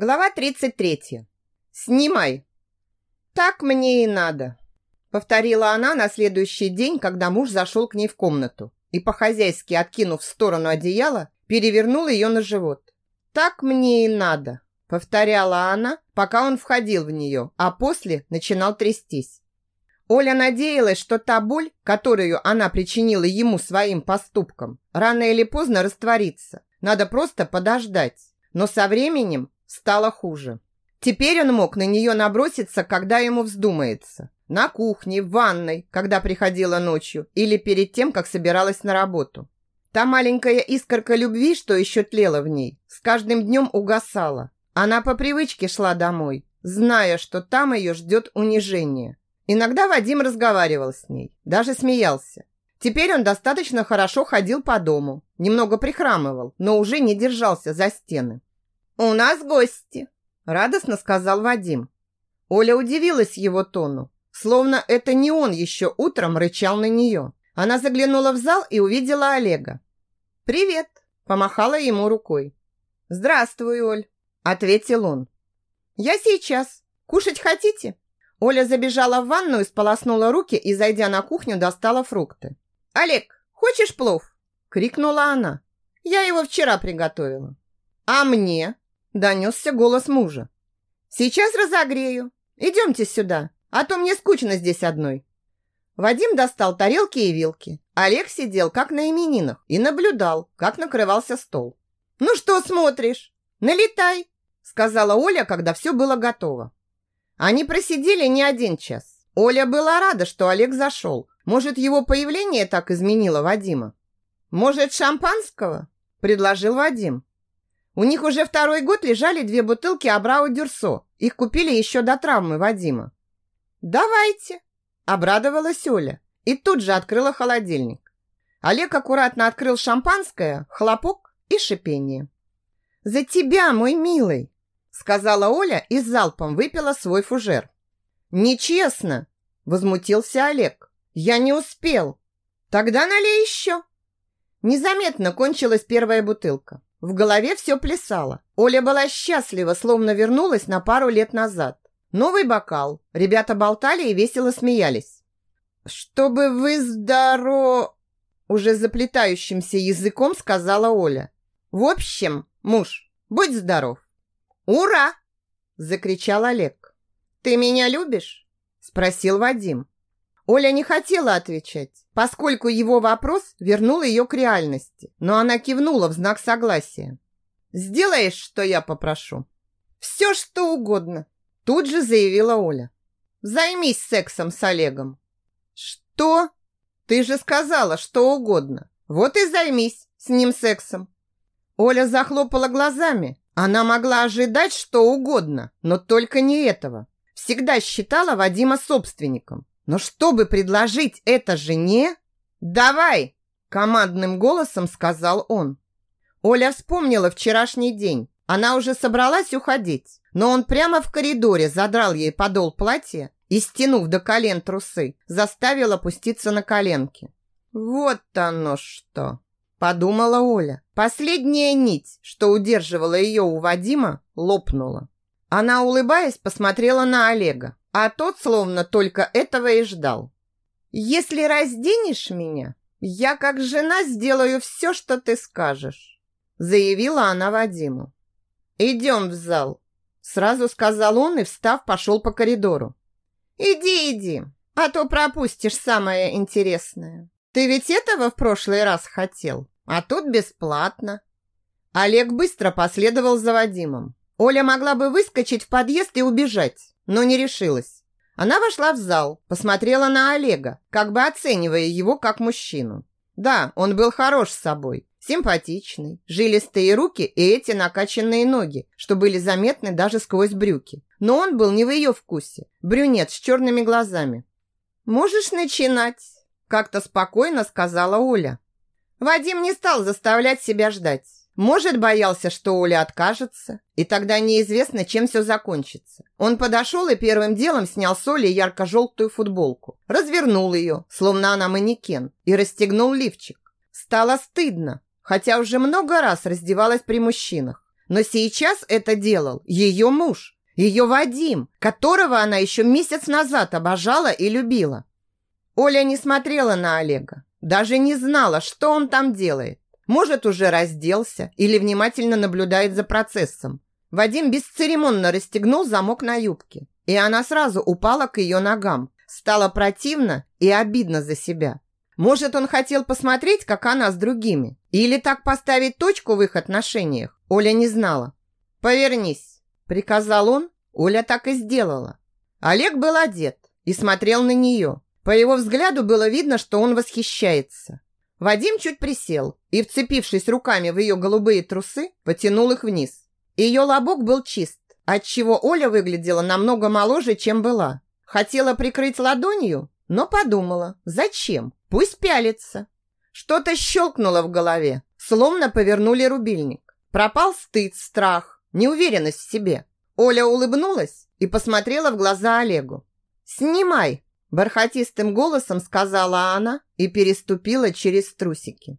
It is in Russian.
Глава 33. Снимай. Так мне и надо, повторила она на следующий день, когда муж зашел к ней в комнату и по-хозяйски откинув в сторону одеяла, перевернул ее на живот. Так мне и надо, повторяла она, пока он входил в нее, а после начинал трястись. Оля надеялась, что та боль, которую она причинила ему своим поступком, рано или поздно растворится. Надо просто подождать. Но со временем стало хуже. Теперь он мог на нее наброситься, когда ему вздумается. На кухне, в ванной, когда приходила ночью, или перед тем, как собиралась на работу. Та маленькая искорка любви, что еще тлела в ней, с каждым днем угасала. Она по привычке шла домой, зная, что там ее ждет унижение. Иногда Вадим разговаривал с ней, даже смеялся. Теперь он достаточно хорошо ходил по дому, немного прихрамывал, но уже не держался за стены. «У нас гости», – радостно сказал Вадим. Оля удивилась его тону, словно это не он еще утром рычал на нее. Она заглянула в зал и увидела Олега. «Привет», – помахала ему рукой. «Здравствуй, Оль», – ответил он. «Я сейчас. Кушать хотите?» Оля забежала в ванную, сполоснула руки и, зайдя на кухню, достала фрукты. «Олег, хочешь плов?» – крикнула она. «Я его вчера приготовила». «А мне?» Донесся голос мужа. «Сейчас разогрею. Идемте сюда, а то мне скучно здесь одной». Вадим достал тарелки и вилки. Олег сидел, как на именинах, и наблюдал, как накрывался стол. «Ну что смотришь? Налетай!» сказала Оля, когда все было готово. Они просидели не один час. Оля была рада, что Олег зашел. Может, его появление так изменило Вадима? «Может, шампанского?» – предложил Вадим. У них уже второй год лежали две бутылки Абрау Дюрсо. Их купили еще до травмы Вадима. «Давайте!» – обрадовалась Оля и тут же открыла холодильник. Олег аккуратно открыл шампанское, хлопок и шипение. «За тебя, мой милый!» – сказала Оля и залпом выпила свой фужер. «Нечестно!» – возмутился Олег. «Я не успел!» «Тогда налей еще!» Незаметно кончилась первая бутылка. В голове все плясало. Оля была счастлива, словно вернулась на пару лет назад. Новый бокал. Ребята болтали и весело смеялись. «Чтобы вы здорово...» Уже заплетающимся языком сказала Оля. «В общем, муж, будь здоров». «Ура!» Закричал Олег. «Ты меня любишь?» Спросил Вадим. Оля не хотела отвечать, поскольку его вопрос вернул ее к реальности, но она кивнула в знак согласия. «Сделаешь, что я попрошу?» «Все, что угодно», тут же заявила Оля. «Займись сексом с Олегом». «Что? Ты же сказала, что угодно. Вот и займись с ним сексом». Оля захлопала глазами. Она могла ожидать что угодно, но только не этого. Всегда считала Вадима собственником. Но чтобы предложить это жене... «Давай!» – командным голосом сказал он. Оля вспомнила вчерашний день. Она уже собралась уходить, но он прямо в коридоре задрал ей подол платья и, стянув до колен трусы, заставил опуститься на коленки. «Вот оно что!» – подумала Оля. Последняя нить, что удерживала ее у Вадима, лопнула. Она, улыбаясь, посмотрела на Олега а тот словно только этого и ждал. «Если разденешь меня, я как жена сделаю все, что ты скажешь», заявила она Вадиму. «Идем в зал», сразу сказал он и, встав, пошел по коридору. «Иди, иди, а то пропустишь самое интересное. Ты ведь этого в прошлый раз хотел, а тут бесплатно». Олег быстро последовал за Вадимом. Оля могла бы выскочить в подъезд и убежать, но не решилась. Она вошла в зал, посмотрела на Олега, как бы оценивая его как мужчину. Да, он был хорош с собой, симпатичный, жилистые руки и эти накачанные ноги, что были заметны даже сквозь брюки. Но он был не в ее вкусе, брюнет с черными глазами. «Можешь начинать», – как-то спокойно сказала Оля. Вадим не стал заставлять себя ждать. Может, боялся, что Оля откажется, и тогда неизвестно, чем все закончится. Он подошел и первым делом снял с Оли ярко-желтую футболку, развернул ее, словно она манекен, и расстегнул лифчик. Стало стыдно, хотя уже много раз раздевалась при мужчинах. Но сейчас это делал ее муж, ее Вадим, которого она еще месяц назад обожала и любила. Оля не смотрела на Олега, даже не знала, что он там делает. Может, уже разделся или внимательно наблюдает за процессом. Вадим бесцеремонно расстегнул замок на юбке, и она сразу упала к ее ногам. Стало противно и обидно за себя. Может, он хотел посмотреть, как она с другими, или так поставить точку в их отношениях. Оля не знала. «Повернись», – приказал он. Оля так и сделала. Олег был одет и смотрел на нее. По его взгляду было видно, что он восхищается. Вадим чуть присел и, вцепившись руками в ее голубые трусы, потянул их вниз. Ее лобок был чист, отчего Оля выглядела намного моложе, чем была. Хотела прикрыть ладонью, но подумала, зачем? Пусть пялится. Что-то щелкнуло в голове, словно повернули рубильник. Пропал стыд, страх, неуверенность в себе. Оля улыбнулась и посмотрела в глаза Олегу. «Снимай!» – бархатистым голосом сказала она и переступила через трусики.